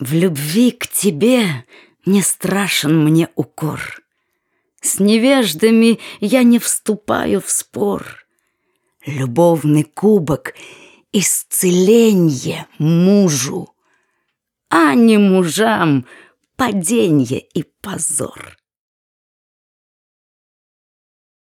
В любви к тебе не страшен мне укор. С невеждами я не вступаю в спор. Любовный кубок — исцеление мужу, А не мужам — паденье и позор.